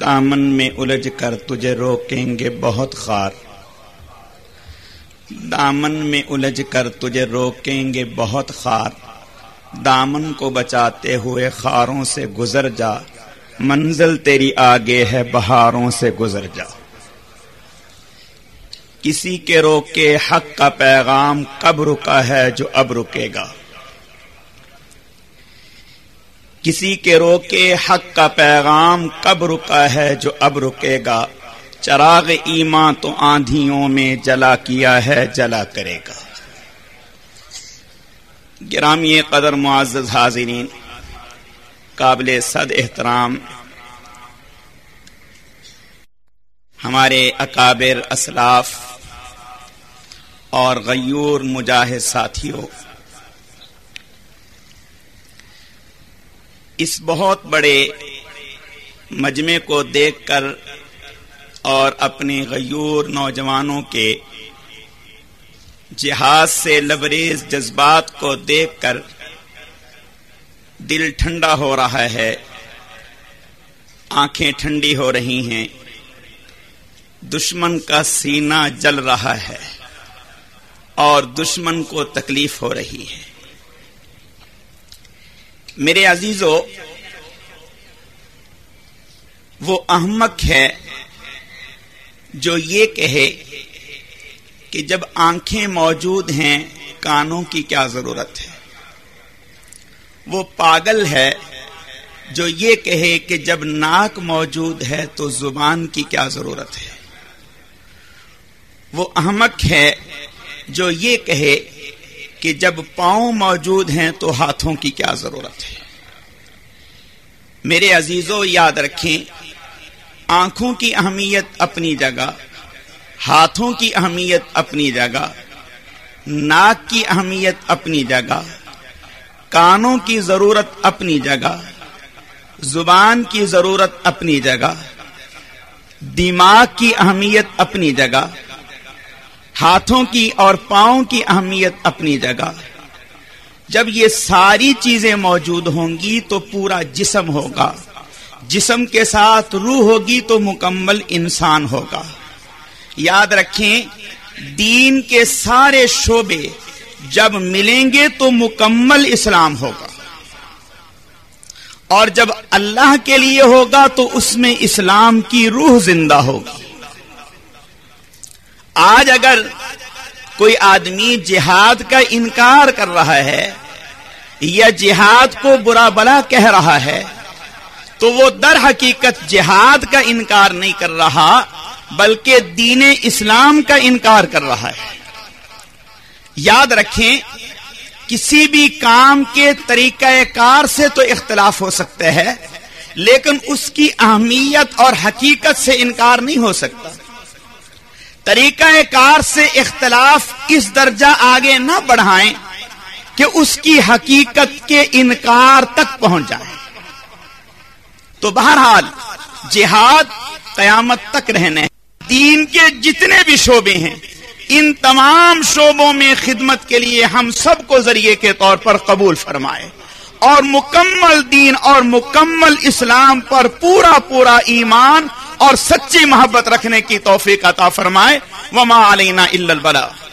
دامن میں الجھ کر تجھے روکیں گے بہت خار۔ دامن میں الجھ کر تجھے روکیں گے بہت خار۔ دامن کو بچاتے ہوئے خاروں سے گزر جا۔ منزل تیری آگے ہے، بہاروں سے گزر جا۔ کسی کے روکے حق کا پیغام کب رکا ہے جو اب رکے گا؟ کسی کے روکے حق کا پیغام کب رکا ہے جو اب رکے گا۔ چراغ ایمان تو آندھیوں میں جلا کیا ہے، جلا کرے گا۔ گرامی قدر معزز حاضرین، قابل صد احترام، ہمارے اکابر اسلاف اور غیور مجاہد ساتھیوں اس بہت بڑے مجمع کو دیکھ کر اور اپنے غیور نوجوانوں کے جہاز سے لبریز جذبات کو دیکھ کر دل ٹھنڈا ہو رہا ہے۔ آنکھیں ٹھنڈی ہو رہی ہیں۔ دشمن کا سینہ جل رہا ہے اور دشمن کو تکلیف ہو رہی ہے۔ میرے عزیزو، وہ احمق ہے جو یہ کہے کہ جب آنکھیں موجود ہیں، کانوں کی کیا ضرورت ہے؟ وہ پاگل ہے جو یہ کہے کہ جب ناک موجود ہے تو زبان کی کیا ضرورت ہے؟ وہ احمق ہے جو یہ کہے کہ جب پاؤں موجود ہیں تو ہاتھوں کی کیا ضرورت ہے؟ میرے عزیزوں یاد رکھیں، آنکھوں کی اہمیت اپنی جگہ، ہاتھوں کی اہمیت اپنی جگہ، ناک کی اہمیت اپنی جگہ، کانوں کی ضرورت اپنی جگہ، زبان کی ضرورت اپنی جگہ، دماغ کی اہمیت اپنی جگہ ہاتھوں کی اور پاؤں کی اہمیت اپنی جگہ۔ جب یہ ساری چیزیں موجود ہوں گی تو پورا جسم ہوگا۔ جسم کے ساتھ روح ہوگی تو مکمل انسان ہوگا۔ یاد رکھیں، دین کے سارے شعبے جب ملیں گے تو مکمل اسلام ہوگا۔ اور جب اللہ کے لیے ہوگا تو اس میں اسلام کی روح زندہ ہوگی۔ آج اگر کوئی آدمی جہاد کا انکار کر رہا ہے یا جہاد کو برا بلا کہہ رہا ہے، تو وہ در حقیقت جہاد کا انکار نہیں کر رہا، بلکہ دین اسلام کا انکار کر رہا ہے۔ یاد رکھیں، کسی بھی کام کے طریقہ کار سے تو اختلاف ہو سکتا ہے، لیکن اس کی اہمیت اور حقیقت سے انکار نہیں ہو سکتا۔ طریقہ کار سے اختلاف اس درجہ آگے نہ بڑھائیں کہ اس کی حقیقت کے انکار تک پہنچ جائیں۔ تو بہرحال جہاد قیامت تک رہنے دین کے جتنے بھی شعبے ہیں، ان تمام شعبوں میں خدمت کے لیے ہم سب کو ذریعے کے طور پر قبول فرمائے۔ اور مکمل دین اور مکمل اسلام پر پورا پورا ایمان اور سچی محبت رکھنے کی توفیق عطا فرمائے۔ وما علینا الا البلاغ